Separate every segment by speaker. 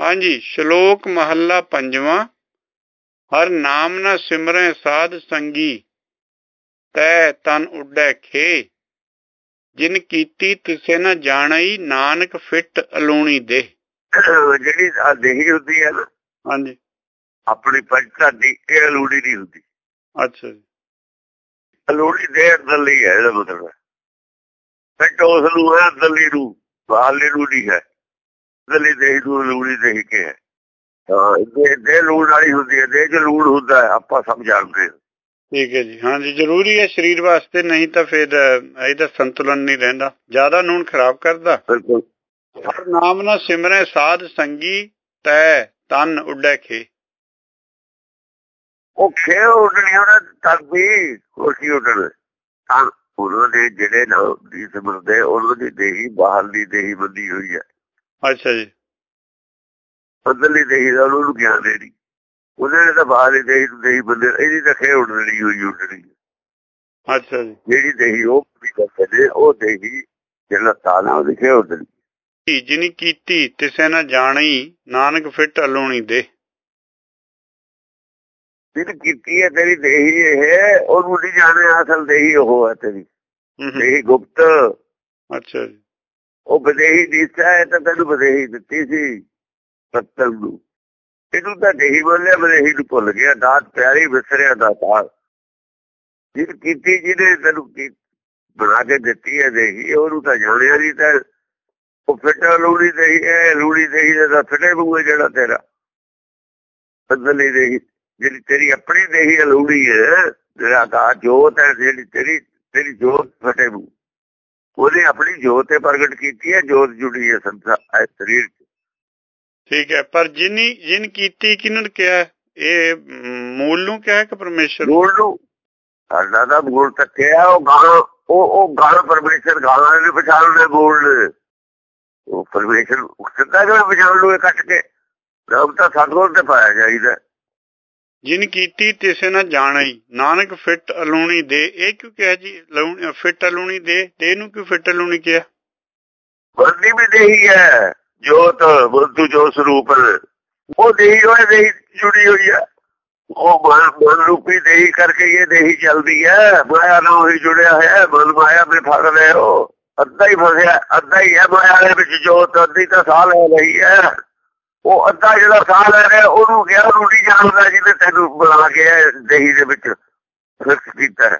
Speaker 1: ਹਾਂਜੀ ਸ਼ਲੋਕ ਮਹੱਲਾ ਪੰਜਵਾਂ। ਹਰ ਨਾਮ ਨਾ ਸਿਮਰੈ ਸਾਧ ਸੰਗੀ ਤੈ ਤਨ ਉੱਡੈ ਖੇ। ਜਿਨ ਕੀਤੀ ਤਿਸੇ ਨਾ ਜਾਣਈ ਨਾਨਕ ਫਿੱਟ ਅਲੂਣੀ ਦੇ।
Speaker 2: ਜਿਹੜੀ ਆ ਦੇਹੀ ਹੁੰਦੀ ਹੈ ਨਾ
Speaker 1: ਹਾਂਜੀ।
Speaker 2: ਆਪਣੀ ਪੰਚਤਾ ਦੀ ਇਹ ਅਲੂੜੀ ਨਹੀਂ ਹੁੰਦੀ।
Speaker 1: ਅੱਛਾ ਜੀ।
Speaker 2: ਅਲੂੜੀ ਦੇ ਅੰਦਰਲੀ ਹੈ ਇਹਦਾ ਮਤਲਬ। ਫਿੱਟ ਉਸ ਨੂੰ ਹੈ ਅੰਦਰਲੀ ਨੂੰ ਬਾਹਰਲੀ ਨੂੰ ਨਹੀਂ ਹੈ। ਅੰਦਰਲੀ ਦੇਹੀ ਨੂੰ ਅਲੂੜੀ ਦੇਹੀ ਕੇ ਹੈ। ਹਾਂ ਦੇ ਦੇ ਲੂਣ ਵਾਲੀ ਹੁੰਦੀ ਹੈ ਦੇ ਚ ਲੂਣ ਹੁੰਦਾ ਹੈ ਆਪਾਂ ਸਭ ਜਾਣਦੇ ਹਾਂ।
Speaker 1: ਠੀਕ ਹੈ ਜੀ। ਹਾਂਜੀ ਜ਼ਰੂਰੀ ਹੈ ਸਰੀਰ ਵਾਸਤੇ ਨਹੀਂ ਤਾਂ ਫਿਰ ਇਹਦਾ ਸੰਤੁਲਨ ਨਹੀਂ ਰਹਿੰਦਾ। ਜ਼ਿਆਦਾ ਨੂਨ ਖਰਾਬ ਕਰਦਾ।
Speaker 2: ਬਿਲਕੁਲ।
Speaker 1: ਹਰ ਨਾਮ ਨਾ ਸਿਮਰੈ ਸਾਧ ਸੰਗੀ ਤੈ ਤਨ ਉੱਡੈ ਖੇ।
Speaker 2: ਉਹ ਖੇ ਉੱਡਣੀ ਉਹਨਾਂ ਤੱਕ ਵੀ ਕੋਸ਼ੀ ਉੱਡਣ। ਤਾਂ ਉਹਨਾਂ ਦੇ ਜਿਹੜੇ ਨਾਮ ਦੀ ਸਿਮਰਦੇ ਉਹਨਾਂ ਦੀ ਦੇਹੀ ਬਾਹਰਲੀ ਦੇਹੀ ਬੰਦੀ ਹੋਈ ਹੈ।
Speaker 1: ਅੱਛਾ ਜੀ।
Speaker 2: ਅੰਦਰਲੀ ਦੇਹੀ ਦਾ ਉਹਨੂੰ ਗਿਆਨ ਦੇ ਨਹੀਂ ਉਹਦੇ ਨੇ ਤਾਂ ਬਾਹਰਲੀ ਦੇਹੀ ਨੂੰ ਦੇਹੀ ਬੰਦੇ ਇਹਦੀ ਤਾਂ ਖੇ ਉੱਡਣੀ ਹੋਈ ਉੱਡਣੀ।
Speaker 1: ਅੱਛਾ ਜੀ।
Speaker 2: ਜਿਹੜੀ ਦੇਹੀ ਉਹ ਵੀ ਕਰਦੇ ਨੇ ਉਹ ਦੇਹੀ ਜਿਹੜਾ ਤਾਨਾ ਉਹਦੀ ਖੇ ਉੱਡਣੀ।
Speaker 1: ਜਿਨੀ ਕੀਤੀ ਤਿਸੈ ਨਾ ਜਾਣਈ ਨਾਨਕ ਫਿੱਟ ਅਲੂਣੀ ਦੇ।
Speaker 2: ਜਿਹਨੇ ਕੀਤੀ ਹੈ ਤੇਰੀ ਦੇਹੀ ਇਹ ਉਹਨੂੰ ਨਹੀਂ ਜਾਣਿਆ ਅਸਲ ਦੇਹੀ ਉਹ ਹੈ ਤੇਰੀ।
Speaker 1: ਹੂੰ ਹੂੰ,
Speaker 2: ਦੇਹੀ ਗੁਪਤ।
Speaker 1: ਅੱਛਾ ਜੀ।
Speaker 2: ਉਹ ਬਦੇਹੀ ਦਿੱਤਾ ਹੈ ਤਾਂ ਤੈਨੂੰ ਬਦੇਹੀ ਦਿੱਤੀ ਸੀ, ਸੱਤਰ ਨੂੰ। ਇਹਨੂੰ ਤਾਂ ਦੇਹੀ ਬੋਲਿਆ ਬਦੇਹੀ ਨੂੰ ਭੁੱਲ ਗਿਆ। ਦਾਤ ਪਿਆਰੀ ਵਿਸਰਿਆ ਦਾ ਤਾਰ ਕੀਤੀ, ਜਿਹਨੇ ਤੈਨੂੰ ਬਣਾ ਕੇ ਦਿੱਤੀ ਹੈ ਦੇਹੀ, ਉਹਨੂੰ ਤਾਂ ਜਾਣਿਆ ਨਹੀਂ ਤਾਂ ਉਹ ਫਿੱਟਾ ਲੂੜੀ ਦੇਹੀ ਹੈ ਲੂੜੀ ਦੇਹੀ ਦਾ ਤਾਂ ਫਿੱਟੇ ਬੂਏ ਜਿਹੜਾ ਤੇਰਾ। ਬਦਲੀ ਦੇਹੀ, ਜਿਹੜੀ ਤੇਰੀ ਆਪਣੀ ਦੇਹੀ ਹੈ ਲੂੜੀ ਹੈ, ਜਿਹੜਾ ਦਾ ਜੋਤ ਹੈ, ਜਿਹੜੀ ਤੇਰੀ ਤੇਰੀ ਜੋਤ ਫਟੇ ਬੂ ਉਹਨੇ ਆਪਣੀ ਜੋਤ ਤੇ ਪ੍ਰਗਟ ਕੀਤੀ ਹੈ ਜੋਤ ਜੁੜੀ ਹੈ ਸੰਸਾਰ ਇਸ ਸਰੀਰ 'ਚ।
Speaker 1: ਠੀਕ ਹੈ ਪਰ ਜਿਨੀ ਜਿਨ ਕੀਤੀ ਕਿਹਨੂੰ ਕਿਹਾ? ਇਹ ਮੂਲ ਨੂੰ ਕਿਹਾ ਕਿ ਪਰਮੇਸ਼ਰ?
Speaker 2: ਮੂਲ ਨੂੰ। ਸਾਡਾ ਦਾ ਮੂਲ ਤੱਕਿਆ ਉਹ ਗਾਂ ਉਹ ਉਹ ਗਾਂ ਪਰਮੇਸ਼ਰ ਗਾਂ ਨੇ ਪਛਾਣ ਦੇ ਮੂਲ। ਉਹ ਪਰਮੇਸ਼ਰ ਸਿੱਧਾ ਜਿਹਾ ਪਛਾਣ ਲੂ ਇਹ ਕੱਟ ਕੇ? ਰੱਬ ਤਾਂ ਸਤਗੁਰ ਤੇ ਪਾਇਆ ਜਾਈਦਾ।
Speaker 1: ਜਿਨ ਕੀਤੀ ਤਿਸੇ ਨਾ ਜਾਣਈ ਨਾਨਕ ਫਿੱਟ ਅਲੂਣੀ ਦੇ। ਇਹ ਕਿਉਂ ਕਿਹਾ ਜੀ? ਲੂਣ- ਫਿੱਟ ਅਲੂਣੀ ਦੇ। ਤੇ ਇਹਨੂੰ ਕਿਉਂ ਫਿੱਟ ਅਲੂਣੀ ਕਿਹਾ?
Speaker 2: ਵਰਦੀ ਵੀ ਦੇਹੀ ਹੈ। ਜੋਤ ਬੁੱਧੂ ਜੋ ਸਰੂਪ ਉਹ ਦੇਹੀ ਹੋਏ, ਦੇਹੀ ਜੁੜੀ ਹੋਈ ਹੈ। ਉਹ ਮਨ ਰੂਪੀ ਦੇਹੀ ਕਰਕੇ ਇਹ ਦੇਹੀ ਚੱਲਦੀ ਹੈ। ਮਾਇਆ ਨਾਲ ਉਹੀ ਜੁੜਿਆ ਹੋਇਆ ਹੈ। ਮਨ ਮਾਇਆ ਵਿੱਚ ਫਸ ਰਹੇ ਹੋ ਅੱਧਾ ਹੀ ਫਸਿਆ, ਅੱਧਾ ਹੀ ਹੈ ਮਾਇਆ ਦੇ ਵਿੱਚ ਜੋਤ। ਅੱਧੀ ਤਾਂ ਸਾਹ ਲੈ ਰਹੀ ਹੈ। ਉਹ ਅੱਧਾ ਜਿਹੜਾ ਸਾਹ ਲੈ ਰਿਹਾ ਉਹਨੂੰ ਗਿਆ ਰੂੜੀ ਜਾਣਦਾ ਜਿਹਨੇ ਤੈਨੂੰ ਬੁਲਾ ਕੇ ਦੇਹੀ ਦੇ ਵਿੱਚ। ਫਿਕਸ ਕੀਤਾ ਹੈ।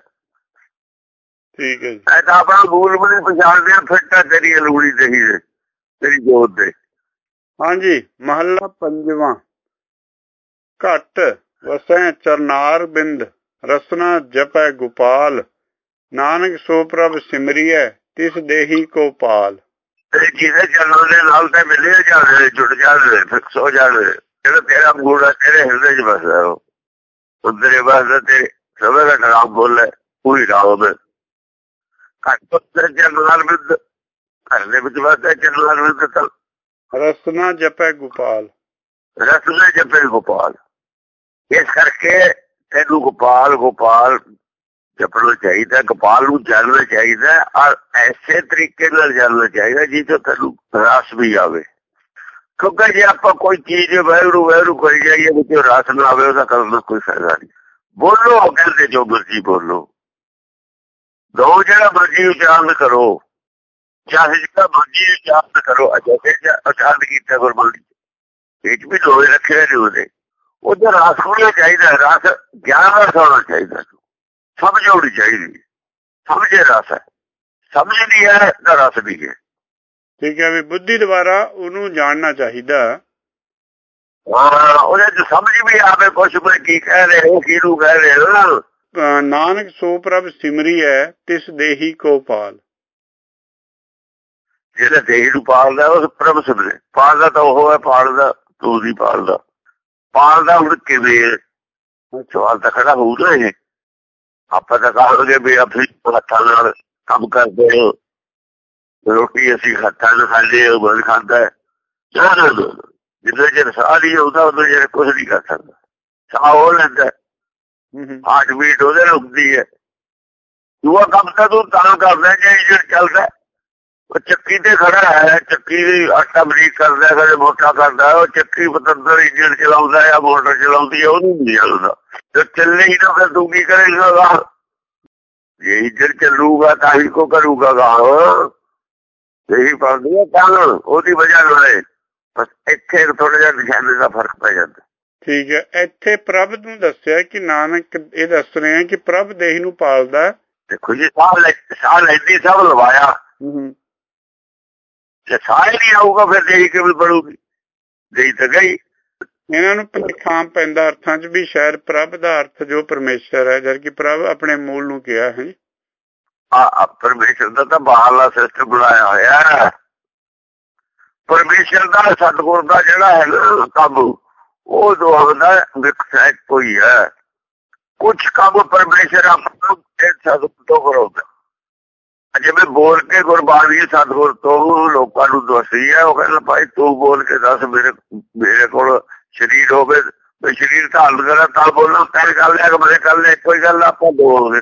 Speaker 1: ਠੀਕ ਹੈ ਜੀ।
Speaker 2: ਐ ਤਾਂ ਆਪਣਾ ਮੂਲ ਨਹੀਂ ਪਛਾਣਦੇ ਆ, ਫਿਰ ਤਾਂ ਤੇਰੀ ਅਲੂੜੀ ਦੇਹੀ ਦੇ ਤੇਰੀ ਜੋਤ ਦੇ।
Speaker 1: ਹਾਂਜੀ ਮਹੱਲਾ ਪੰਜਵਾਂ। ਘਟ ਵਸੈ ਚਰਨਾਰ ਬਿੰਦ ਰਸਨਾ ਜਪੈ ਗੋਪਾਲ। ਨਾਨਕ ਸੋ ਪ੍ਰਭ ਸਿਮਰਿਐ ਤਿਸ ਦੇਹੀ ਕੋ ਪਾਲ।
Speaker 2: ਤੇ ਜਿਹਦੇ ਚੱਲਣ ਦੇ ਨਾਲ ਤੇ ਮਿਲੇ ਜਾਣੇ ਜੁੜ ਜਾਣੇ ਫਿਕਸ ਹੋ ਜਾਣੇ। ਜਿਹੜਾ ਤੇਰਾ ਹੈ ਤੇਰੇ ਹਿਰਦੇ 'ਚ ਵਸਦਾ ਉਹ। ਉਧਰੇ ਵਸਦਾ ਤੇ ਸਭੇ ਦਾ ਨਾਮ ਬੋਲੇ ਪੂਰੀ ਰਾਮ। ਘੱਟ ਤੇ ਜਨਰਲ ਵਿੱਚ ਘਰ ਦੇ ਵਿੱਚ ਵਸਦਾ ਜਨਰਲ ਵਿੱਚ ਤਾਂ
Speaker 1: ਰਸਨਾ ਜਪੈ ਗੋਪਾਲ।
Speaker 2: ਰਸਲੇ ਜਪੇ ਗੋਪਾਲ। ਇਸ ਕਰਕੇ ਤੈਨੂੰ ਗੋਪਾਲ ਗੋਪਾਲ ਜਪਣਾ ਚਾਹੀਦਾ ਗੋਪਾਲ ਨੂੰ ਜਾਣਨਾ ਚਾਹੀਦਾ, ਔਰ ਐਸੇ ਤਰੀਕੇ ਨਾਲ ਜਾਣਨਾ ਚਾਹੀਦਾ ਜਿਸ ਤੋਂ ਤੈਨੂੰ ਰਸ ਵੀ ਆਵੇ। ਕਿਉਂਕਿ ਜੇ ਆਪਾਂ ਕੋਈ ਚੀਜ਼ ਵੈਰੂ ਵੈਰੂ ਕਰੀ ਜਾਈਏ ਵਿੱਚ ਰਸ ਨਾ ਆਵੇ, ਉਹਦਾ ਕਰਨ ਦਾ ਕੋਈ ਫਾਇਦਾ ਨਹੀਂ। ਬੋਲੋ ਕਹਿੰਦੇ ਜੋ ਮਰਜ਼ੀ ਬੋਲੋ। ਦੋ ਜਿਹੜਾ ਮਰਜ਼ੀ ਉਚਾਰਨ ਕਰੋ, ਚਾਹੇ ਜਿਹੜਾ ਮਰਜ਼ੀ ਉਚਾਰਨ ਕਰੋ ਅਜੇ ਉਚਾਰਨ ਕੀਤਾ ਗੁਰਬਾਣੀ ਇਹ ਵੀ ਲੋਹੇ ਰੱਖੇ ਨੇ ਉਹਦੇ। ਉਹਦਾ ਰਸ ਹੋਣਾ ਚਾਹੀਦਾ, ਰਸ ਗਿਆਨ ਰਸ ਹੋਣਾ ਚਾਹੀਦਾ। ਸਮਝ ਹੋਣੀ ਚਾਹੀਦੀ ਸਮਝੇ ਰਸ ਹੈ ਸਮਝ ਨਹੀਂ ਹੈ ਤਾਂ ਰਸ ਵੀ ਹੈ।
Speaker 1: ਠੀਕ ਹੈ ਵੀ ਬੁੱਧੀ ਦੁਆਰਾ ਉਹਨੂੰ ਜਾਣਨਾ ਚਾਹੀਦਾ।
Speaker 2: ਹਾਂ ਉਹਦੇ ਚ ਸਮਝ ਵੀ ਆਵੇ ਕੁਛ ਮੈਂ ਕੀ ਕਹਿ ਰਹੇ ਹੋ ਕਿਹਨੂੰ ਕਹਿ ਰਹੇ। ਹੋ
Speaker 1: ਨਾਨਕ ਸੋ ਪ੍ਰਭ ਸਿਮਰਿਐ ਤਿਸ ਦੇਹੀ ਕੋ ਪਾਲ।
Speaker 2: ਜਿਹੜਾ ਦੇਹ ਨੂੰ ਪਾਲਦਾ ਉਸ ਪ੍ਰਭ ਸਿਮਰੇ ਪਾਲਦਾ ਤਾਂ ਉਹ ਹੈ ਪਾਲਦਾ ਤੂੰ ਨਹੀਂ ਪਾਲਦਾ। ਪਾਲਦਾ ਹੁਣ ਕਿਵੇਂ ਸਵਾਲ ਤਾਂ ਖੜਾ ਹੋਊ ਨਾ ਇਹ। ਆਪਾਂ ਤਾਂ ਕਹਾਂਗੇ ਵੀ ਆਪਣੀ ਹੱਥਾਂ ਨਾਲ ਕੰਮ ਕਰਦੇ ਹੋ। ਰੋਟੀ ਅਸੀਂ ਹੱਥਾਂ ਨਾਲ ਖਾਂਦੇ ਹਾਂ ਬੰਦ ਖਾਂਦਾ ਹੈ। ਜਿੰਨੇ ਚਿਰ ਸਾਹ ਨਹੀਂ ਉਹਦੇ ਜਿਹੜੇ ਕੁਝ ਨਹੀਂ ਕਰ ਸਕਦਾ। ਸਾਹ ਉਹ ਲੈਂਦਾ ਹਾਰਟ ਬੀਟ ਉਹਦੇ ਹੁੰਦੀ ਹੈ। ਦੂਆ ਕੰਮ ਤਾਂ ਤੂੰ ਤਾਂ ਕਰਦਾ ਜੇ ਇੰਜਣ ਚੱਲਦਾ ਉਹ ਚੱਕੀ ਤੇ ਖੜਾ ਹੈ ਚੱਕੀ ਦੀ ਆਟਾ ਬਰੀਕ ਕਰਦਾ ਕਦੇ ਮੋਟਾ ਕਰਦਾ ਉਹ ਚੱਕੀ ਪਤੰਦਰ ਇੰਜਨ ਚਲਾਉਂਦਾ ਆ ਮੋਟਰ ਚਲਾਉਂਦੀ ਆ ਉਹਨੂੰ ਨਹੀਂ ਚੱਲਦਾ। ਤੇ ਚੱਲੇ ਹੀ ਨਾ ਫਿਰ ਤੂੰ ਕੀ ਕਰੇਗਾ ਜੇ ਇੰਜਨ ਚੱਲੂਗਾ ਤਾਂ ਹੀ ਕੋ ਕਰੂਗਾ ਗਾ। ਇਹੀ ਪੜਦੀ ਹੈ ਤਾਂ ਉਹਦੀ ਵਜ੍ਹਾ ਨਾਲ ਬਸ ਇੱਥੇ ਥੋੜਾ ਜਿਹਾ ਨਿਸ਼ਾਨੇ ਦਾ ਫ਼ਰਕ ਪੈ ਜਾਂਦਾ।
Speaker 1: ਠੀਕ ਹੈ। ਇੱਥੇ ਪ੍ਰਭ ਨੂੰ ਦੱਸਿਆ ਕਿ ਨਾਨਕ ਇਹ ਦੱਸ ਰਹੇ ਆ ਕਿ ਪ੍ਰਭ ਦੇਹ ਨੂੰ ਪਾਲਦਾ।
Speaker 2: ਦੇਖੋ ਜੀ ਸਾਹ ਲੈ ਸਾਹ ਲੈਂਦੀ ਸਭ ਲਵਾਇਆ। ਜੇ ਸਾਹ ਹੀ ਨਹੀਂ ਆਊਗਾ ਫਿਰ ਦੇਹੀ ਕਿਵੇਂ ਬਣੂਗੀ ਦੇਹੀ ਤਾਂ ਗਈ।
Speaker 1: ਇਹਨਾਂ ਨੂੰ ਪਛਾਣ ਪੈਂਦਾ ਅਰਥਾਂ 'ਚ ਵੀ ਸ਼ਾਇਦ ਪ੍ਰਭ ਦਾ ਅਰਥ ਜੋ ਪਰਮੇਸ਼ਰ ਹੈ ਜਦ ਕਿ ਪ੍ਰਭ ਆਪਣੇ ਮੂਲ ਨੂੰ ਕਿਹਾ ਹੈ।
Speaker 2: ਆ ਪਰਮੇਸ਼ਰ ਦਾ ਤਾਂ ਬਾਹਰਲਾ ਸਿਸਟਮ ਬਣਾਇਆ ਹੋਇਆ ਹੈ। ਪਰਮੇਸ਼ਰ ਦਾ ਸਤਗੁਰ ਦਾ ਜਿਹੜਾ ਹੈ ਕੰਮ ਉਹ ਦੋਹਾਂ ਦਾ ਵਿਕਸੈਟ ਕੋਈ ਹੈ। ਕੁਝ ਕੰਮ ਪਰਮੇਸ਼ਰ ਆਪਣਾ ਇਹ ਸਤਗੁਰ ਤੋਂ ਕਰਾਉਂਦਾ। ਜਿਵੇਂ ਬੋਲ ਕੇ ਗੁਰਬਾਣੀ ਸਤਗੁਰ ਤੋਂ ਲੋਕਾਂ ਨੂੰ ਦੱਸੀ ਹੈ ਉਹ ਕਹਿੰਦਾ ਭਾਈ ਤੂੰ ਬੋਲ ਕੇ ਦੱਸ ਮੇਰੇ ਮੇਰੇ ਕੋਲ ਸਰੀਰ ਹੋਵੇ ਮੈਂ ਸਰੀਰ ਧਾਰਨ ਕਰਾਂ ਤਾਂ ਬੋਲਣਾ ਤੈਨੂੰ ਕਰ ਲਿਆ ਕਿ ਮੇਰੇ ਕਰ ਲਿਆ ਕੋਈ ਗੱਲ ਆਪਾਂ ਬੋਲਦੇ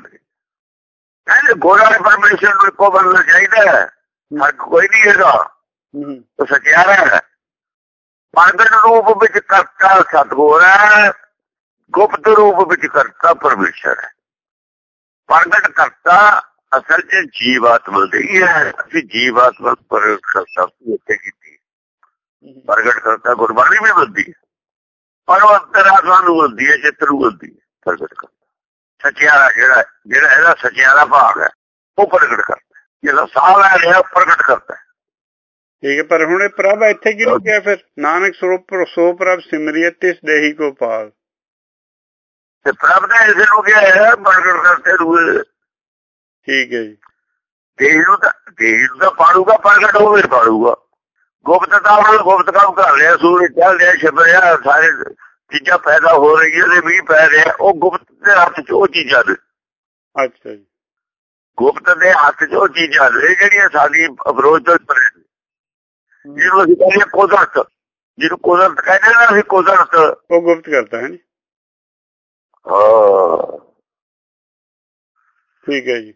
Speaker 2: ਕਹਿੰਦੇ ਗੋਰਾ ਪਰਮੇਸ਼ਰ ਨੂੰ ਇੱਕੋ ਬੰਦਾ ਚਾਹੀਦਾ ਹੈ ਫ਼ਰਕ ਕੋਈ ਨਹੀਂ ਹੈਗਾ। ਉਹ ਸਚਿਆਰਾ ਹੈ। ਪ੍ਰਗਟ ਰੂਪ ਵਿੱਚ ਕਰਤਾ ਸਤਗੁਰ ਹੈ ਗੁਪਤ ਰੂਪ ਵਿੱਚ ਕਰਤਾ ਪਰਮੇਸ਼ਰ ਹੈ। ਪ੍ਰਗਟ ਕਰਤਾ ਅਸਲ 'ਚ ਜੀਵਾਤਮਾ ਦੀ ਹੈ ਅਸੀਂ ਜੀਵਾਤਮਾ ਪ੍ਰਗਟ ਕਰਤਾ ਉੱਤੇ ਕੀਤੀ ਪ੍ਰਗਟ ਕਰਤਾ ਗੁਰਬਾਣੀ ਵੀ ਬੰਦੀ ਹੈ। ਪਰ ਉਹ ਅੰਤਰਾਤਮਾ ਨੂੰ ਬੰਦੀ ਹੈ ਚਿੱਤ ਨੂੰ ਬੰਦੀ ਹੈ। ਪ੍ਰਗਟ ਕਰਤਾ ਸਚਿਆਰਾ ਜਿਹੜਾ ਜਿਹੜਾ ਇਹਦਾ ਸਚਿਆਰਾ ਭਾਗ ਹੈ ਉਹ ਪ੍ਰਗਟ ਕਰਦਾ ਜਿਹੜਾ ਸਾਹ ਲੈ ਰਿਹਾ ਪ੍ਰਗਟ ਕਰਦਾ
Speaker 1: ਠੀਕ ਹੈ ਪਰ ਹੁਣ ਇਹ ਪ੍ਰਭ ਇੱਥੇ ਕਿਉਂ ਕਿਹਾ ਫਿਰ? ਨਾਨਕ ਸਰੂਪ ਸੋ ਪ੍ਰਭ ਸਿਮਰਿਏ ਤਿਸ ਦੇਹੀ ਕੋ ਪਾਲ।
Speaker 2: ਤੇ ਪ੍ਰਭ ਦਾ ਇਸ ਨੂੰ ਕਿਹਾ ਹੈ ਪ੍ਰਗਟ ਕਰਤੇ ਰੂਏ
Speaker 1: ਠੀਕ ਹੈ ਜੀ।
Speaker 2: ਦੇਹ ਨੂੰ ਤਾਂ ਦੇਹ ਤਾਂ ਪਾੜੂਗਾ ਪ੍ਰਗਟ ਹੋਵੇ ਪਾੜੂਗਾ। ਗੁਪਤ ਤਾਂ ਹੁਣ ਗੁਪਤ ਕੰਮ ਕਰ ਰਿਹਾ ਸੂਰਜ ਚੱਲ ਰਿਹਾ ਛਿਪ ਰਿਹਾ ਸਾਰੇ ਚੀਜ਼ਾਂ ਪੈਦਾ ਹੋ ਰਹੀਆਂ ਨੇ ਵੀ ਪੈ ਰਿਹਾ ਉਹ ਗੁਪਤ ਦੇ ਹੱਥ 'ਚ ਉਹ ਚੀਜ਼ਾਂ ਨੇ।
Speaker 1: ਅੱਛਾ ਜੀ।
Speaker 2: ਗੁਪਤ ਦੇ ਹੱਥ 'ਚ ਉਹ ਚੀਜ਼ਾਂ ਨੇ ਜਿਹੜੀਆਂ ਸਾਡੀ ਅਬਰੋਧ ਤੋਂ ਪਰੇ ਜਿਹਨੂੰ ਅਸੀਂ ਕਹਿੰਦੇ ਕੁਦਰਤ ਜਿਹਨੂੰ ਕੁਦਰਤ ਕਹਿੰਦੇ ਨਾ ਅਸੀਂ ਕੁਦਰਤ।
Speaker 1: ਉਹ ਗੁਪਤ ਕਰਦਾ ਹੈ ਜੀ।
Speaker 2: ਹਾਂ।
Speaker 1: ਠੀਕ ਹੈ ਜੀ।